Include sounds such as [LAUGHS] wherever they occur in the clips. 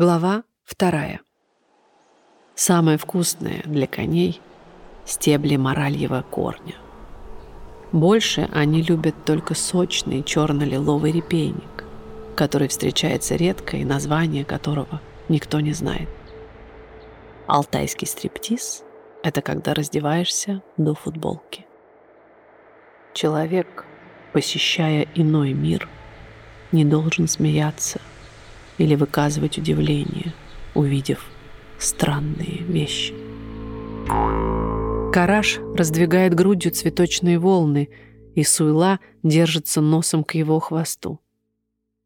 Глава вторая. Самое вкусное для коней – стебли моральего корня. Больше они любят только сочный черно-лиловый репейник, который встречается редко и название которого никто не знает. Алтайский стриптиз – это когда раздеваешься до футболки. Человек, посещая иной мир, не должен смеяться – или выказывать удивление, увидев странные вещи. Караш раздвигает грудью цветочные волны, и Суйла держится носом к его хвосту.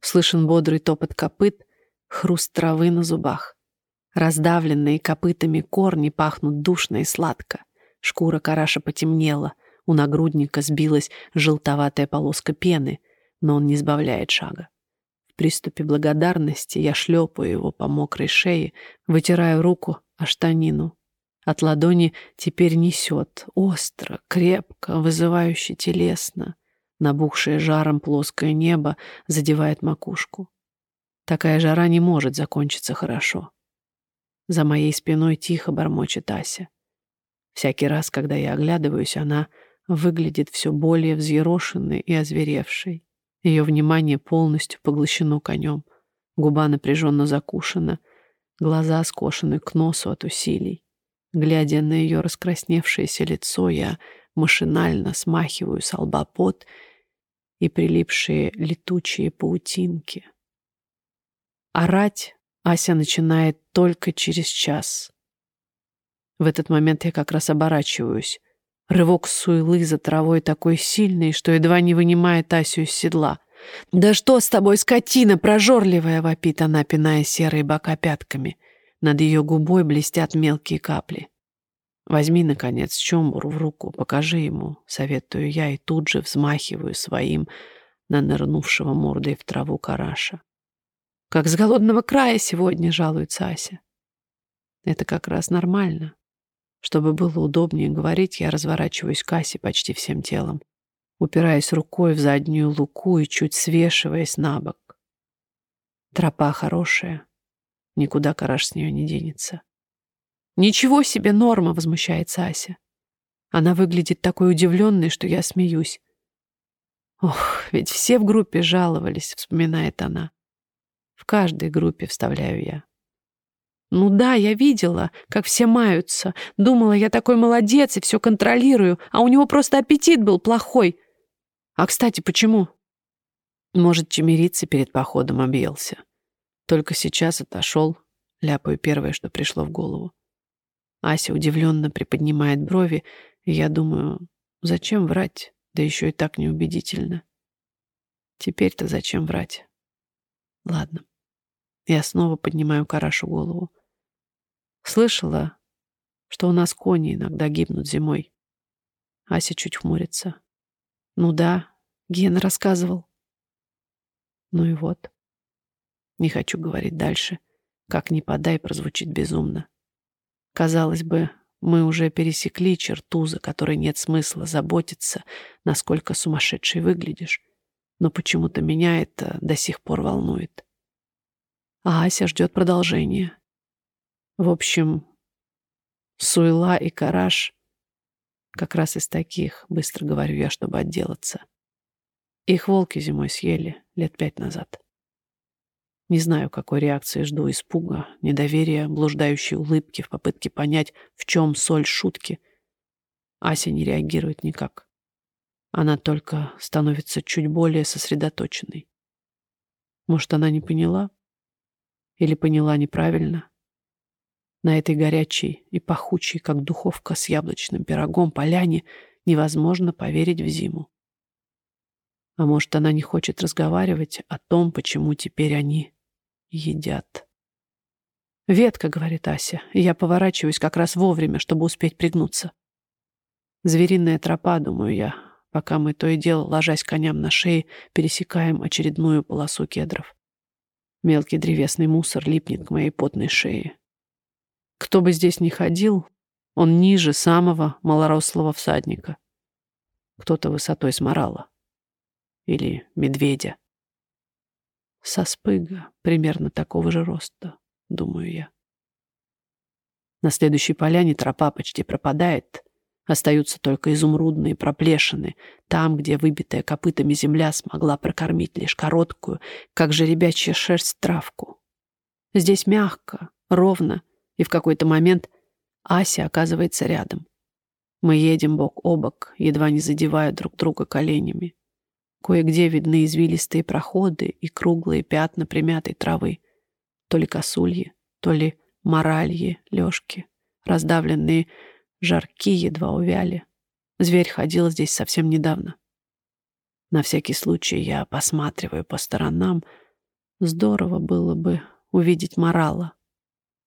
Слышен бодрый топот копыт, хруст травы на зубах. Раздавленные копытами корни пахнут душно и сладко. Шкура караша потемнела, у нагрудника сбилась желтоватая полоска пены, но он не сбавляет шага. Приступе благодарности я шлепаю его по мокрой шее, вытираю руку о штанину. От ладони теперь несет остро, крепко, вызывающе телесно. Набухшее жаром плоское небо задевает макушку. Такая жара не может закончиться хорошо. За моей спиной тихо бормочет Ася. Всякий раз, когда я оглядываюсь, она выглядит все более взъерошенной и озверевшей. Ее внимание полностью поглощено конем. Губа напряженно закушена, глаза скошены к носу от усилий. Глядя на ее раскрасневшееся лицо, я машинально смахиваю с лба пот и прилипшие летучие паутинки. Орать Ася начинает только через час. В этот момент я как раз оборачиваюсь. Рывок суйлы за травой такой сильный, что едва не вынимает Асю из седла. «Да что с тобой, скотина прожорливая!» — вопит она, пиная серые бока пятками. Над ее губой блестят мелкие капли. «Возьми, наконец, чомбур в руку, покажи ему», — советую я и тут же взмахиваю своим на нырнувшего мордой в траву караша. «Как с голодного края сегодня», — жалуется Ася. «Это как раз нормально. Чтобы было удобнее говорить, я разворачиваюсь к Асе почти всем телом, упираясь рукой в заднюю луку и чуть свешиваясь на бок. Тропа хорошая, никуда караш с нее не денется. «Ничего себе норма!» — возмущается Ася. Она выглядит такой удивленной, что я смеюсь. «Ох, ведь все в группе жаловались», — вспоминает она. «В каждой группе вставляю я. Ну да, я видела, как все маются. Думала, я такой молодец и все контролирую, а у него просто аппетит был плохой. А, кстати, почему? Может, чемериться перед походом объелся. Только сейчас отошел, ляпаю первое, что пришло в голову. Ася удивленно приподнимает брови, и я думаю, зачем врать, да еще и так неубедительно. Теперь-то зачем врать? Ладно. Я снова поднимаю карашу голову. Слышала, что у нас кони иногда гибнут зимой. Ася чуть хмурится. Ну да, Гена рассказывал. Ну и вот. Не хочу говорить дальше. Как ни подай, прозвучит безумно. Казалось бы, мы уже пересекли черту, за которой нет смысла заботиться, насколько сумасшедший выглядишь. Но почему-то меня это до сих пор волнует. А Ася ждет продолжения. В общем, Суйла и Караш как раз из таких, быстро говорю я, чтобы отделаться. Их волки зимой съели лет пять назад. Не знаю, какой реакции жду испуга, недоверия, блуждающей улыбки в попытке понять, в чем соль шутки. Ася не реагирует никак. Она только становится чуть более сосредоточенной. Может, она не поняла? Или поняла неправильно? На этой горячей и пахучей, как духовка с яблочным пирогом, поляне невозможно поверить в зиму. А может, она не хочет разговаривать о том, почему теперь они едят. «Ветка», — говорит Ася, и я поворачиваюсь как раз вовремя, чтобы успеть пригнуться. Звериная тропа, думаю я, пока мы то и дело, ложась коням на шее, пересекаем очередную полосу кедров. Мелкий древесный мусор липнет к моей потной шее. Кто бы здесь ни ходил, он ниже самого малорослого всадника. Кто-то высотой сморала. Или медведя. Со спыга примерно такого же роста. думаю я. На следующей поляне тропа почти пропадает. Остаются только изумрудные проплешины, там, где выбитая копытами земля смогла прокормить лишь короткую, как же ребячья шерсть, травку. Здесь мягко, ровно, и в какой-то момент Ася оказывается рядом. Мы едем бок о бок, едва не задевая друг друга коленями. Кое-где видны извилистые проходы и круглые пятна примятой травы. То ли косульи, то ли моральи, лёжки, раздавленные жарки едва увяли. Зверь ходил здесь совсем недавно. На всякий случай я посматриваю по сторонам. Здорово было бы увидеть морала.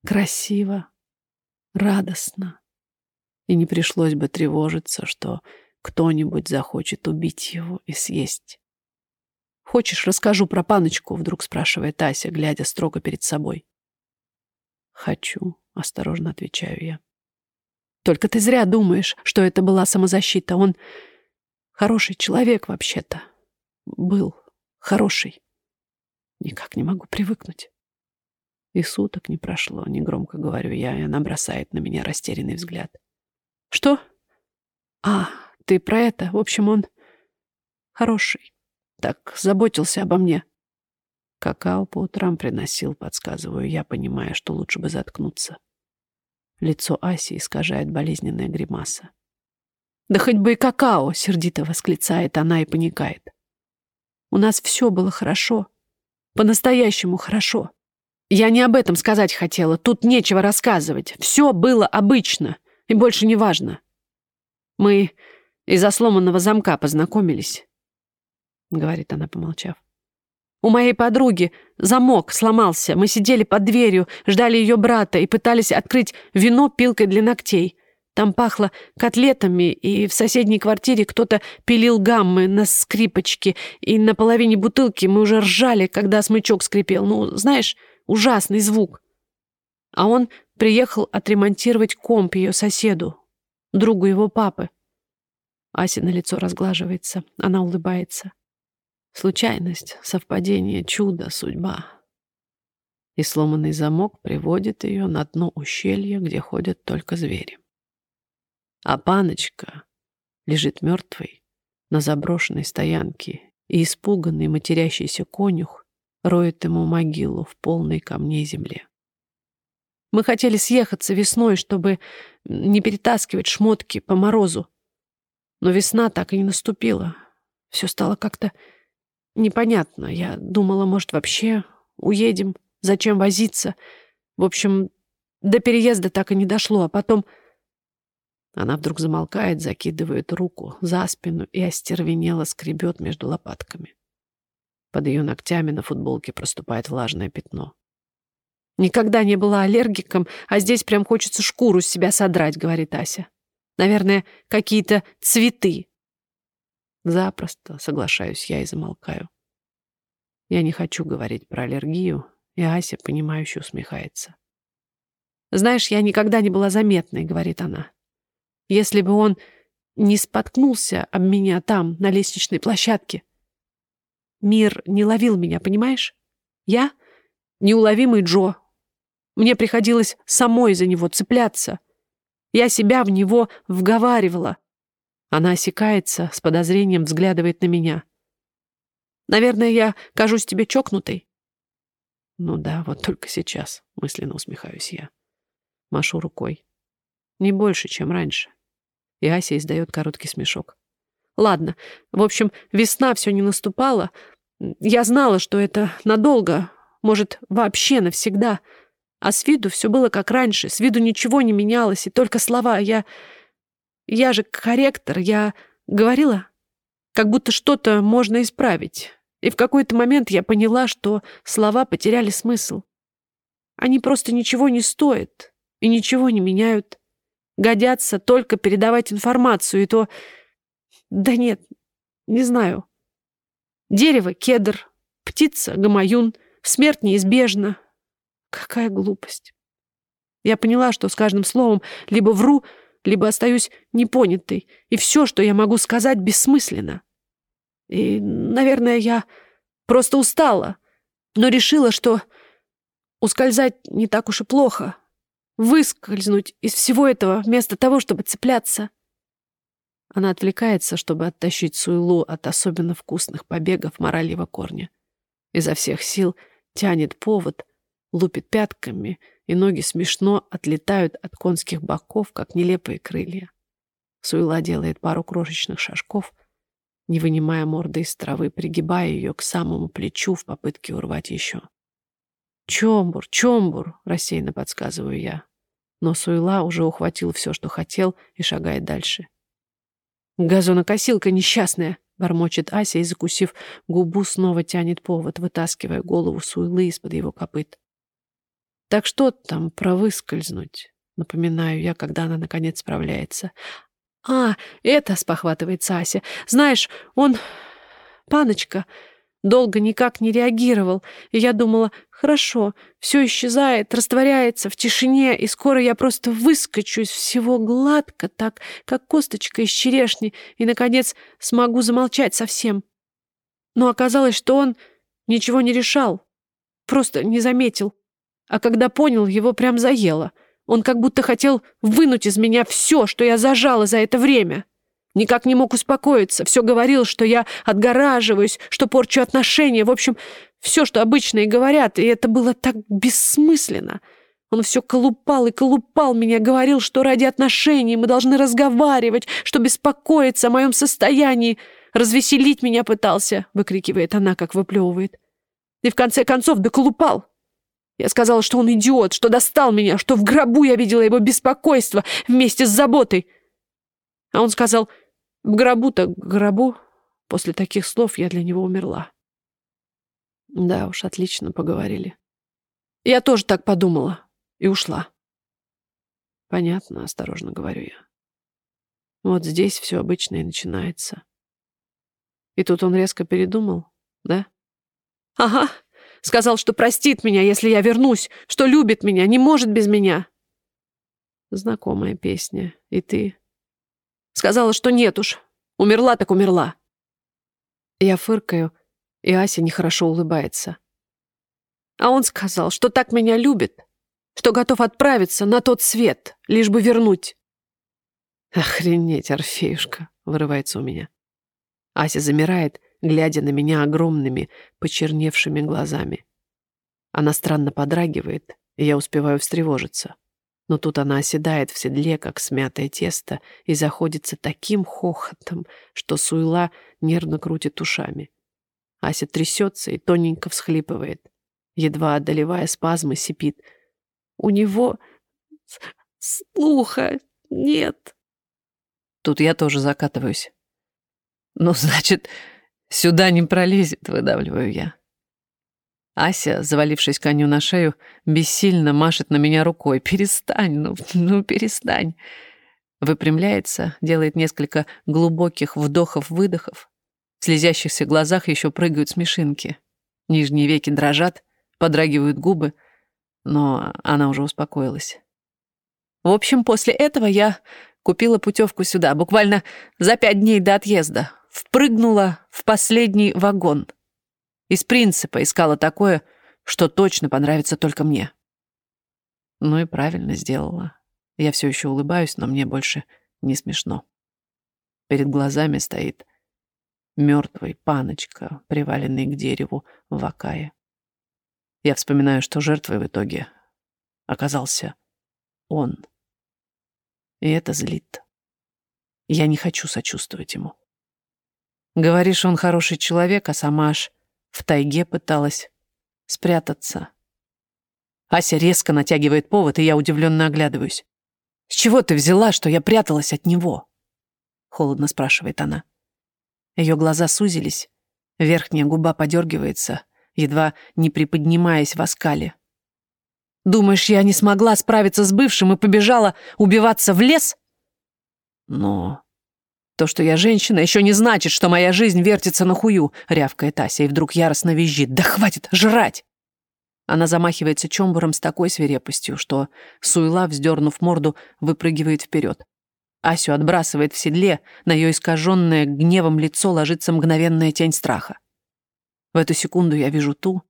Красиво, радостно. И не пришлось бы тревожиться, что кто-нибудь захочет убить его и съесть. «Хочешь, расскажу про паночку?» — вдруг спрашивает Ася, глядя строго перед собой. «Хочу», — осторожно отвечаю я. «Только ты зря думаешь, что это была самозащита. Он хороший человек вообще-то. Был хороший. Никак не могу привыкнуть». И суток не прошло, негромко говорю я, и она бросает на меня растерянный взгляд. «Что? А, ты про это. В общем, он хороший. Так заботился обо мне. Какао по утрам приносил, подсказываю я, понимая, что лучше бы заткнуться. Лицо Аси искажает болезненная гримаса. «Да хоть бы и какао!» — сердито восклицает она и паникает. «У нас все было хорошо. По-настоящему хорошо. Я не об этом сказать хотела. Тут нечего рассказывать. Все было обычно. И больше не важно. Мы из-за сломанного замка познакомились, — говорит она, помолчав. У моей подруги замок сломался. Мы сидели под дверью, ждали ее брата и пытались открыть вино пилкой для ногтей. Там пахло котлетами, и в соседней квартире кто-то пилил гаммы на скрипочке, и на половине бутылки мы уже ржали, когда смычок скрипел. Ну, знаешь, ужасный звук. А он приехал отремонтировать комп ее соседу, другу его папы. Ася на лицо разглаживается, она улыбается. Случайность, совпадение, чудо, судьба. И сломанный замок приводит ее на дно ущелья, где ходят только звери. А паночка лежит мертвой на заброшенной стоянке, и испуганный матерящийся конюх роет ему могилу в полной камней земле. Мы хотели съехаться весной, чтобы не перетаскивать шмотки по морозу, но весна так и не наступила. Все стало как-то непонятно. Я думала, может, вообще уедем, зачем возиться. В общем, до переезда так и не дошло, а потом... Она вдруг замолкает, закидывает руку за спину и остервенело скребет между лопатками. Под ее ногтями на футболке проступает влажное пятно. «Никогда не была аллергиком, а здесь прям хочется шкуру с себя содрать», — говорит Ася. Наверное, какие-то цветы. Запросто соглашаюсь я и замолкаю. Я не хочу говорить про аллергию, и Ася, понимающе усмехается. «Знаешь, я никогда не была заметной», — говорит она. «Если бы он не споткнулся об меня там, на лестничной площадке, мир не ловил меня, понимаешь? Я — неуловимый Джо. Мне приходилось самой за него цепляться. Я себя в него вговаривала. Она осекается, с подозрением взглядывает на меня. Наверное, я кажусь тебе чокнутой. Ну да, вот только сейчас, мысленно усмехаюсь я. Машу рукой. Не больше, чем раньше. И Ася издает короткий смешок. Ладно, в общем, весна все не наступала. Я знала, что это надолго, может, вообще навсегда — а с виду все было как раньше, с виду ничего не менялось, и только слова. Я... Я же корректор, я говорила, как будто что-то можно исправить. И в какой-то момент я поняла, что слова потеряли смысл. Они просто ничего не стоят и ничего не меняют. Годятся только передавать информацию, и то... Да нет, не знаю. Дерево — кедр, птица — гамаюн, смерть неизбежна, Какая глупость. Я поняла, что с каждым словом либо вру, либо остаюсь непонятой, и все, что я могу сказать, бессмысленно. И, наверное, я просто устала, но решила, что ускользать не так уж и плохо. Выскользнуть из всего этого вместо того, чтобы цепляться. Она отвлекается, чтобы оттащить Суйлу от особенно вкусных побегов морального корня. Изо всех сил тянет повод, лупит пятками, и ноги смешно отлетают от конских боков, как нелепые крылья. Суйла делает пару крошечных шажков, не вынимая морды из травы, пригибая ее к самому плечу в попытке урвать еще. «Чомбур, чомбур!» — рассеянно подсказываю я. Но Суйла уже ухватил все, что хотел, и шагает дальше. «Газонокосилка несчастная!» — бормочет Ася и, закусив губу, снова тянет повод, вытаскивая голову Суйлы из-под его копыт. «Так что там про выскользнуть?» — напоминаю я, когда она, наконец, справляется. «А, это!» — спохватывается Ася. «Знаешь, он... Паночка долго никак не реагировал, и я думала, хорошо, все исчезает, растворяется в тишине, и скоро я просто выскочу из всего гладко, так, как косточка из черешни, и, наконец, смогу замолчать совсем. Но оказалось, что он ничего не решал, просто не заметил. А когда понял, его прям заело. Он как будто хотел вынуть из меня все, что я зажала за это время. Никак не мог успокоиться, все говорил, что я отгораживаюсь, что порчу отношения, в общем, все, что обычно и говорят, и это было так бессмысленно. Он все колупал и колупал меня, говорил, что ради отношений мы должны разговаривать, что беспокоиться о моем состоянии. Развеселить меня пытался, выкрикивает она, как выплевывает. И в конце концов доколупал. Я сказала, что он идиот, что достал меня, что в гробу я видела его беспокойство вместе с заботой. А он сказал, в гробу-то гробу. После таких слов я для него умерла. Да уж, отлично поговорили. Я тоже так подумала и ушла. Понятно, осторожно говорю я. Вот здесь все обычно и начинается. И тут он резко передумал, да? Ага, сказал, что простит меня, если я вернусь, что любит меня, не может без меня. Знакомая песня. И ты Сказала, что нет уж. Умерла так умерла. Я фыркаю, и Ася нехорошо улыбается. А он сказал, что так меня любит, что готов отправиться на тот свет, лишь бы вернуть. Охренеть, Орфеюшка, вырывается у меня. Ася замирает, глядя на меня огромными, почерневшими глазами. Она странно подрагивает, и я успеваю встревожиться. Но тут она оседает в седле, как смятое тесто, и заходится таким хохотом, что Суйла нервно крутит ушами. Ася трясется и тоненько всхлипывает. Едва одолевая спазмы, сипит. «У него слуха нет». Тут я тоже закатываюсь. «Ну, значит, сюда не пролезет», — выдавливаю я. Ася, завалившись коню на шею, бессильно машет на меня рукой. «Перестань, ну, ну перестань!» Выпрямляется, делает несколько глубоких вдохов-выдохов. В слезящихся глазах еще прыгают смешинки. Нижние веки дрожат, подрагивают губы, но она уже успокоилась. В общем, после этого я купила путевку сюда, буквально за пять дней до отъезда. Впрыгнула в последний вагон — из принципа искала такое, что точно понравится только мне. Ну и правильно сделала. Я все еще улыбаюсь, но мне больше не смешно. Перед глазами стоит мертвый паночка, приваленный к дереву в Акае. Я вспоминаю, что жертвой в итоге оказался он. И это злит. Я не хочу сочувствовать ему. Говоришь, он хороший человек, а сама аж в тайге пыталась спрятаться. Ася резко натягивает повод, и я удивленно оглядываюсь. «С чего ты взяла, что я пряталась от него?» Холодно спрашивает она. Ее глаза сузились, верхняя губа подергивается, едва не приподнимаясь в оскале. «Думаешь, я не смогла справиться с бывшим и побежала убиваться в лес?» «Но то, что я женщина, еще не значит, что моя жизнь вертится на хую, рявкает Ася и вдруг яростно визжит. Да хватит жрать! Она замахивается чомбуром с такой свирепостью, что Суйла, вздернув морду, выпрыгивает вперед. Асю отбрасывает в седле, на ее искаженное гневом лицо ложится мгновенная тень страха. В эту секунду я вижу ту,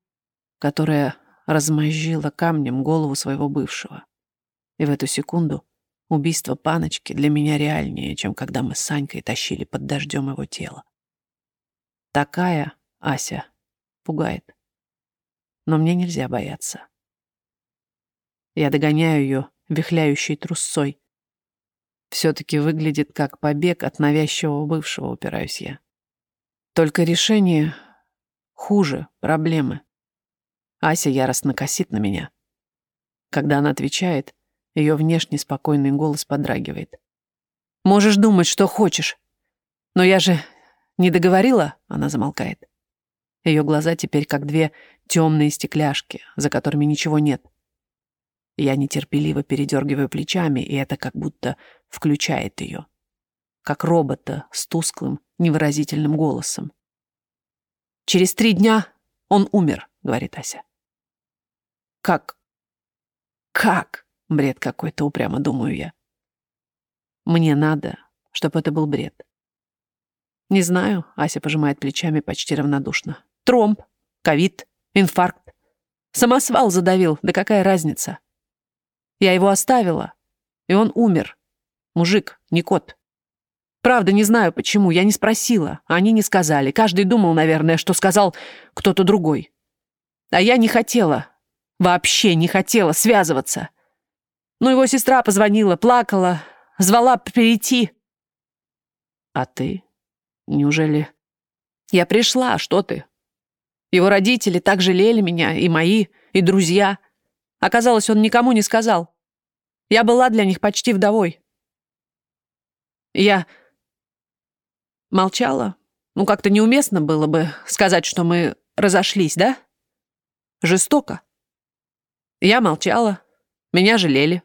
которая размозжила камнем голову своего бывшего. И в эту секунду убийство паночки для меня реальнее, чем когда мы с Санькой тащили под дождем его тело. Такая Ася пугает. Но мне нельзя бояться. Я догоняю ее, вихляющей трусцой. Все-таки выглядит как побег от навязчивого бывшего, упираюсь я. Только решение хуже проблемы. Ася яростно косит на меня. Когда она отвечает, ее внешне спокойный голос подрагивает. «Можешь думать, что хочешь. Но я же не договорила?» Она замолкает. Ее глаза теперь как две темные стекляшки, за которыми ничего нет. Я нетерпеливо передергиваю плечами, и это как будто включает ее. Как робота с тусклым, невыразительным голосом. «Через три дня он умер», — говорит Ася. «Как? Как?» — бред какой-то, упрямо думаю я. Мне надо, чтобы это был бред. Не знаю, Ася пожимает плечами почти равнодушно. Тромб, ковид, инфаркт. Самосвал задавил, да какая разница? Я его оставила, и он умер. Мужик, не кот. Правда, не знаю почему, я не спросила, они не сказали. Каждый думал, наверное, что сказал кто-то другой. А я не хотела, вообще не хотела связываться. Но его сестра позвонила, плакала, звала перейти. А ты? Неужели... Я пришла, что ты? Его родители так жалели меня, и мои, и друзья. Оказалось, он никому не сказал. Я была для них почти вдовой. Я молчала. Ну, как-то неуместно было бы сказать, что мы разошлись, да? Жестоко. Я молчала. Меня жалели.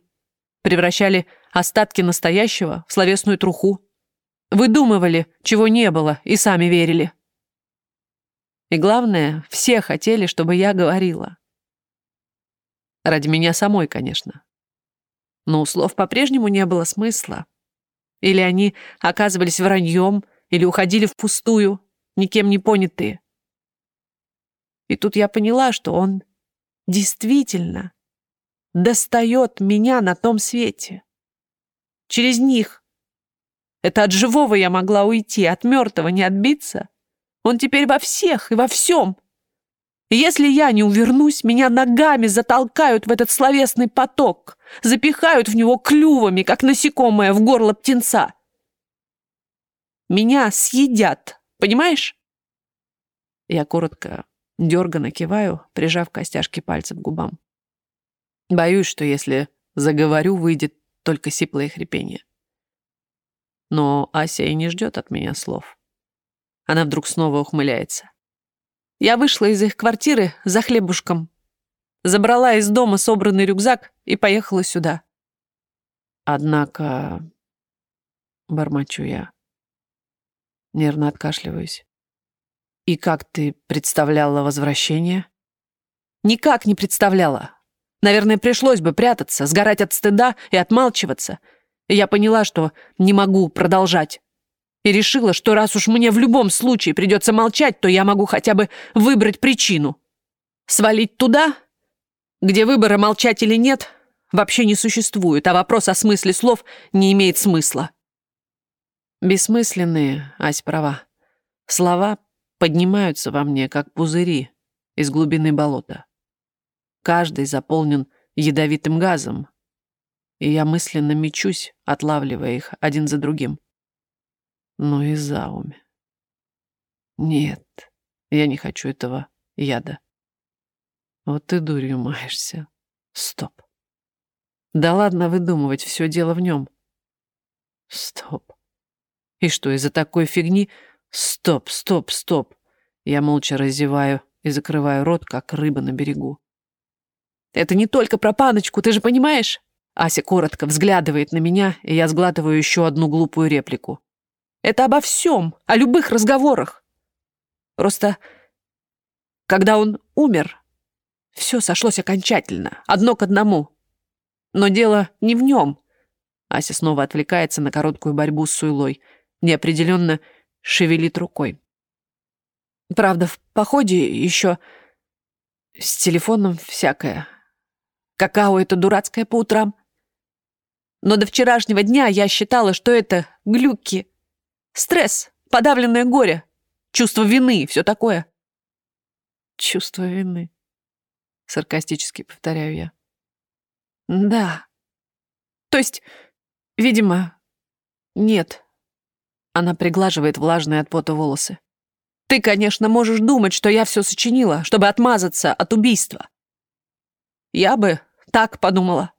Превращали остатки настоящего в словесную труху. Выдумывали, чего не было, и сами верили. И главное, все хотели, чтобы я говорила. Ради меня самой, конечно. Но у слов по-прежнему не было смысла. Или они оказывались враньем, или уходили впустую, никем не понятые. И тут я поняла, что он действительно достает меня на том свете. Через них. Это от живого я могла уйти, от мертвого не отбиться. Он теперь во всех и во всем. Если я не увернусь, меня ногами затолкают в этот словесный поток, запихают в него клювами, как насекомое в горло птенца. Меня съедят, понимаешь? Я коротко, дерганно киваю, прижав костяшки пальцев к губам. Боюсь, что если заговорю, выйдет только сиплое хрипение. Но Ася и не ждет от меня слов. Она вдруг снова ухмыляется. Я вышла из их квартиры за хлебушком. Забрала из дома собранный рюкзак и поехала сюда. Однако... Бормочу я. Нервно откашливаюсь. И как ты представляла возвращение? Никак не представляла. Наверное, пришлось бы прятаться, сгорать от стыда и отмалчиваться. Я поняла, что не могу продолжать и решила, что раз уж мне в любом случае придется молчать, то я могу хотя бы выбрать причину. Свалить туда, где выбора молчать или нет вообще не существует, а вопрос о смысле слов не имеет смысла. Бессмысленные, Ась права. Слова поднимаются во мне, как пузыри из глубины болота. Каждый заполнен ядовитым газом, и я мысленно мечусь, отлавливая их один за другим но и Зауме. Нет, я не хочу этого яда. Вот ты дурью маешься. Стоп. Да ладно выдумывать, все дело в нем. Стоп. И что, из-за такой фигни? Стоп, стоп, стоп. Я молча разеваю и закрываю рот, как рыба на берегу. Это не только про паночку, ты же понимаешь? Ася коротко взглядывает на меня, и я сглатываю еще одну глупую реплику. Это обо всем, о любых разговорах. Просто, когда он умер, все сошлось окончательно, одно к одному. Но дело не в нем. Ася снова отвлекается на короткую борьбу с Суйлой, неопределенно шевелит рукой. Правда, в походе еще С телефоном всякое. Какао это дурацкое по утрам. Но до вчерашнего дня я считала, что это глюки. Стресс, подавленное горе, чувство вины и все такое. Чувство вины. Саркастически повторяю я. Да. То есть, видимо, нет. Она приглаживает влажные от пота волосы. Ты, конечно, можешь думать, что я все сочинила, чтобы отмазаться от убийства. Я бы так подумала.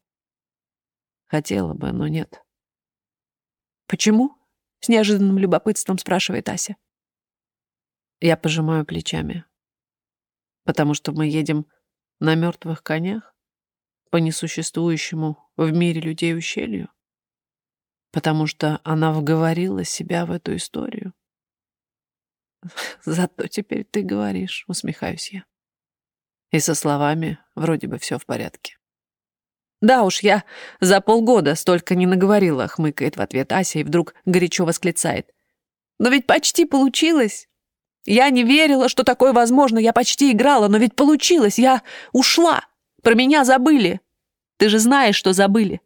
Хотела бы, но нет. Почему? С неожиданным любопытством спрашивает Ася. Я пожимаю плечами. Потому что мы едем на мертвых конях по несуществующему в мире людей ущелью. Потому что она вговорила себя в эту историю. [LAUGHS] Зато теперь ты говоришь, усмехаюсь я. И со словами вроде бы все в порядке. «Да уж, я за полгода столько не наговорила», — хмыкает в ответ Ася и вдруг горячо восклицает. «Но ведь почти получилось. Я не верила, что такое возможно. Я почти играла, но ведь получилось. Я ушла. Про меня забыли. Ты же знаешь, что забыли.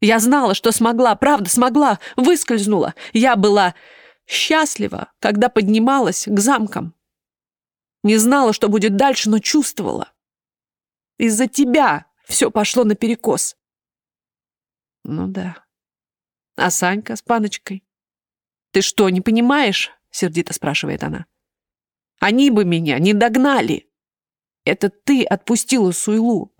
Я знала, что смогла, правда, смогла, выскользнула. Я была счастлива, когда поднималась к замкам. Не знала, что будет дальше, но чувствовала. Из-за тебя все пошло наперекос. Ну да. А Санька с паночкой? Ты что, не понимаешь? Сердито спрашивает она. Они бы меня не догнали. Это ты отпустила Суйлу.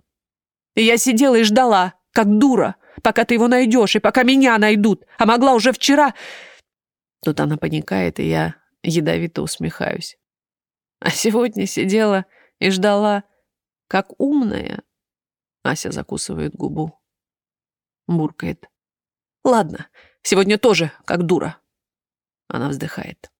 И я сидела и ждала, как дура, пока ты его найдешь и пока меня найдут. А могла уже вчера... Тут она паникает, и я ядовито усмехаюсь. А сегодня сидела и ждала, как умная. Ася закусывает губу. Буркает. Ладно, сегодня тоже как дура. Она вздыхает.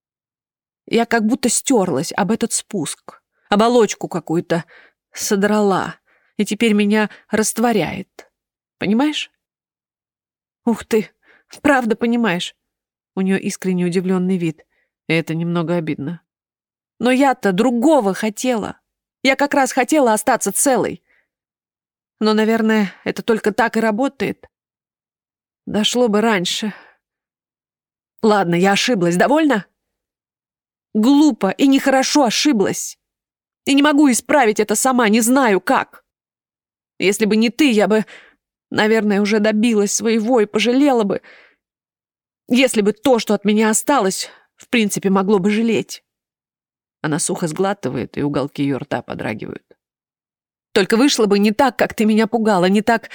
Я как будто стерлась об этот спуск. Оболочку какую-то содрала. И теперь меня растворяет. Понимаешь? Ух ты, правда понимаешь? У нее искренне удивленный вид. И это немного обидно. Но я-то другого хотела. Я как раз хотела остаться целой. Но, наверное, это только так и работает. Дошло бы раньше. Ладно, я ошиблась. Довольно? Глупо и нехорошо ошиблась. И не могу исправить это сама, не знаю как. Если бы не ты, я бы, наверное, уже добилась своего и пожалела бы, если бы то, что от меня осталось, в принципе, могло бы жалеть. Она сухо сглатывает, и уголки ее рта подрагивают. Только вышло бы не так, как ты меня пугала, не так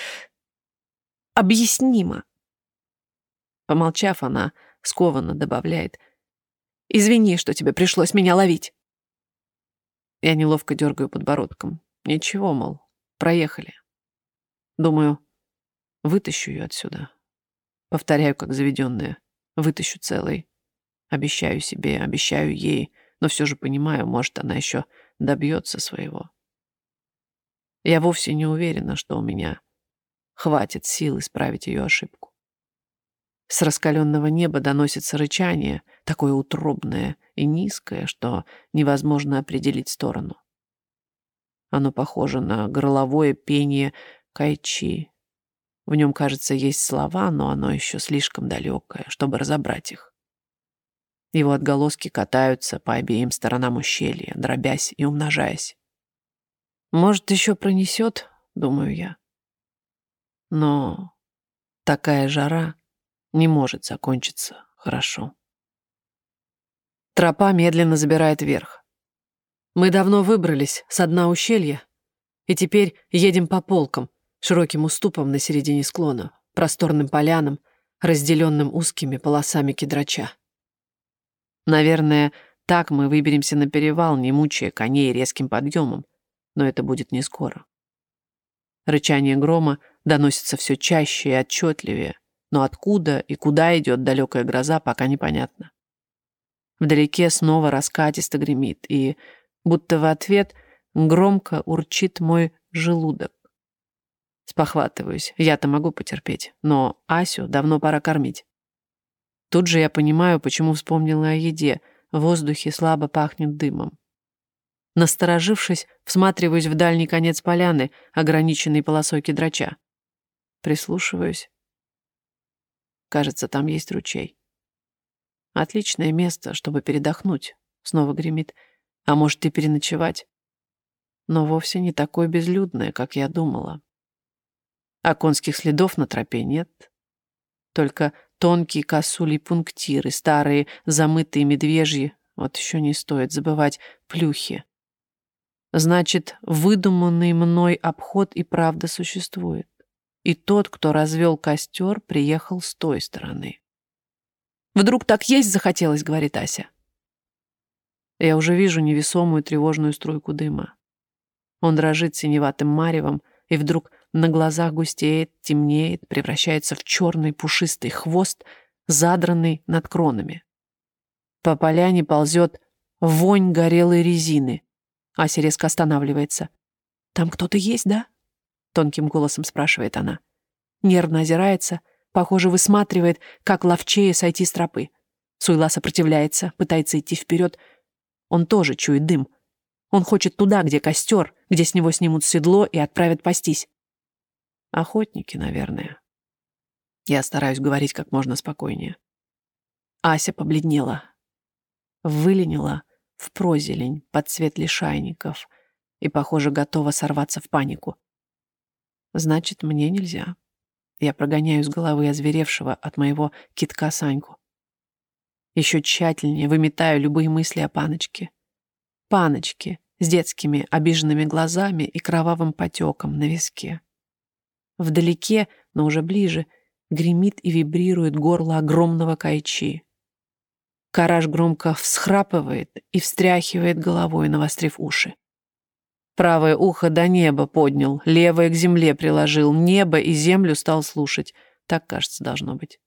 объяснимо. Помолчав, она скованно добавляет. «Извини, что тебе пришлось меня ловить». Я неловко дергаю подбородком. Ничего, мол, проехали. Думаю, вытащу ее отсюда. Повторяю, как заведенная. Вытащу целый. Обещаю себе, обещаю ей, но все же понимаю, может, она еще добьется своего. Я вовсе не уверена, что у меня хватит сил исправить ее ошибку. С раскаленного неба доносится рычание, такое утробное и низкое, что невозможно определить сторону. Оно похоже на горловое пение кайчи, в нем, кажется, есть слова, но оно еще слишком далекое, чтобы разобрать их. Его отголоски катаются по обеим сторонам ущелья, дробясь и умножаясь. Может, еще пронесет, думаю я. Но такая жара не может закончиться хорошо. Тропа медленно забирает вверх. Мы давно выбрались с дна ущелья, и теперь едем по полкам, широким уступом на середине склона, просторным полянам, разделенным узкими полосами кедрача. Наверное, так мы выберемся на перевал, не мучая коней резким подъемом, но это будет не скоро. Рычание грома доносится все чаще и отчетливее, но откуда и куда идет далекая гроза, пока непонятно. Вдалеке снова раскатисто гремит, и, будто в ответ, громко урчит мой желудок. Спохватываюсь, я-то могу потерпеть, но Асю давно пора кормить. Тут же я понимаю, почему вспомнила о еде. В воздухе слабо пахнет дымом. Насторожившись, всматриваюсь в дальний конец поляны, ограниченной полосой кедрача. Прислушиваюсь. Кажется, там есть ручей. Отличное место, чтобы передохнуть. Снова гремит. А может и переночевать. Но вовсе не такое безлюдное, как я думала. А конских следов на тропе нет. Только тонкие косули пунктиры, старые замытые медвежьи, вот еще не стоит забывать, плюхи. Значит, выдуманный мной обход и правда существует. И тот, кто развел костер, приехал с той стороны. «Вдруг так есть захотелось», — говорит Ася. Я уже вижу невесомую тревожную струйку дыма. Он дрожит синеватым маревом, и вдруг на глазах густеет, темнеет, превращается в черный пушистый хвост, задранный над кронами. По поляне ползет вонь горелой резины. Ася резко останавливается. «Там кто-то есть, да?» Тонким голосом спрашивает она. Нервно озирается, похоже, высматривает, как ловчее сойти с тропы. Суйла сопротивляется, пытается идти вперед. Он тоже чует дым. Он хочет туда, где костер, где с него снимут седло и отправят пастись. Охотники, наверное. Я стараюсь говорить как можно спокойнее. Ася побледнела. Выленила в прозелень под цвет лишайников и, похоже, готова сорваться в панику. Значит, мне нельзя. Я прогоняю с головы озверевшего от моего китка Саньку. Еще тщательнее выметаю любые мысли о паночке. Паночке с детскими обиженными глазами и кровавым потеком на виске. Вдалеке, но уже ближе, гремит и вибрирует горло огромного кайчи. Караж громко всхрапывает и встряхивает головой, навострив уши. Правое ухо до неба поднял, левое к земле приложил, небо и землю стал слушать. Так, кажется, должно быть.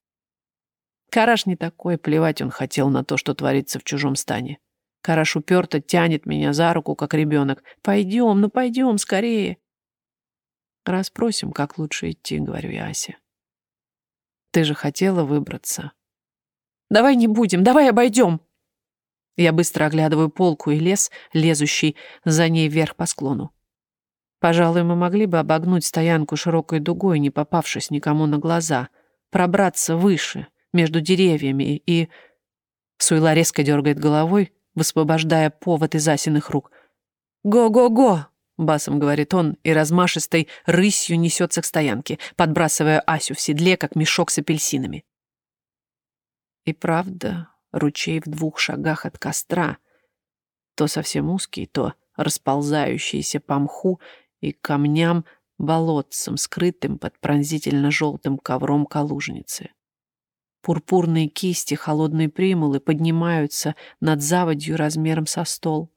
Караш не такой, плевать он хотел на то, что творится в чужом стане. Караш уперто тянет меня за руку, как ребенок. «Пойдем, ну пойдем, скорее!» «Расспросим, как лучше идти», — говорю я Асе. «Ты же хотела выбраться». «Давай не будем, давай обойдем!» Я быстро оглядываю полку и лес, лезущий за ней вверх по склону. Пожалуй, мы могли бы обогнуть стоянку широкой дугой, не попавшись никому на глаза, пробраться выше, между деревьями и... Суйла резко дергает головой, высвобождая повод из Асиных рук. «Го-го-го!» — басом говорит он и размашистой рысью несется к стоянке, подбрасывая Асю в седле, как мешок с апельсинами. И правда, ручей в двух шагах от костра, то совсем узкий, то расползающийся по мху и камням болотцем, скрытым под пронзительно-желтым ковром калужницы. Пурпурные кисти, холодные примулы поднимаются над заводью размером со стол.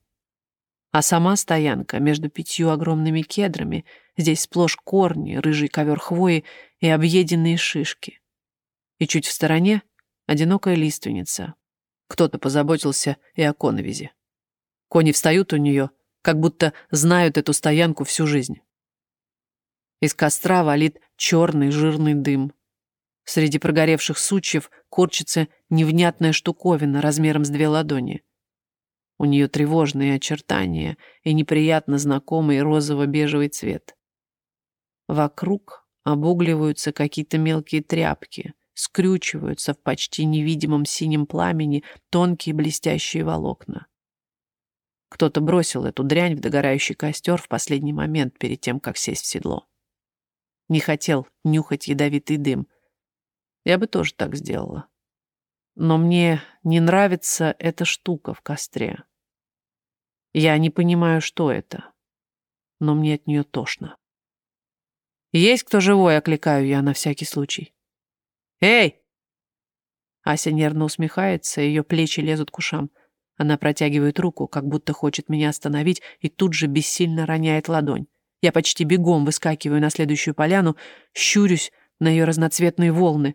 А сама стоянка между пятью огромными кедрами, здесь сплошь корни, рыжий ковер хвои и объеденные шишки. И чуть в стороне одинокая лиственница. Кто-то позаботился и о коновизе. Кони встают у нее, как будто знают эту стоянку всю жизнь. Из костра валит черный жирный дым. Среди прогоревших сучьев корчится невнятная штуковина размером с две ладони. У нее тревожные очертания и неприятно знакомый розово-бежевый цвет. Вокруг обугливаются какие-то мелкие тряпки, скрючиваются в почти невидимом синем пламени тонкие блестящие волокна. Кто-то бросил эту дрянь в догорающий костер в последний момент перед тем, как сесть в седло. Не хотел нюхать ядовитый дым, я бы тоже так сделала. Но мне не нравится эта штука в костре. Я не понимаю, что это, но мне от нее тошно. «Есть кто живой?» — окликаю я на всякий случай. «Эй!» Ася нервно усмехается, ее плечи лезут к ушам. Она протягивает руку, как будто хочет меня остановить, и тут же бессильно роняет ладонь. Я почти бегом выскакиваю на следующую поляну, щурюсь на ее разноцветные волны.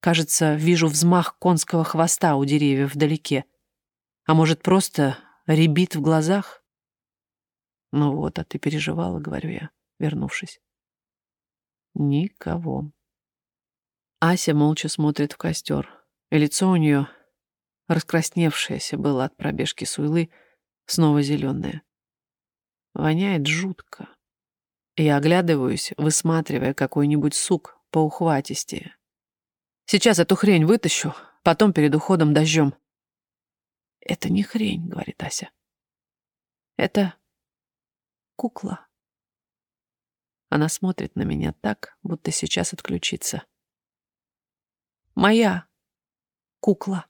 Кажется, вижу взмах конского хвоста у деревьев вдалеке. А может, просто рябит в глазах? Ну вот, а ты переживала, говорю я, вернувшись. Никого. Ася молча смотрит в костер, и лицо у нее, раскрасневшееся было от пробежки суйлы, снова зеленое. Воняет жутко. Я оглядываюсь, высматривая какой-нибудь сук поухватистее. Сейчас эту хрень вытащу, потом перед уходом дождем. «Это не хрень», — говорит Ася. «Это кукла». Она смотрит на меня так, будто сейчас отключится. «Моя кукла».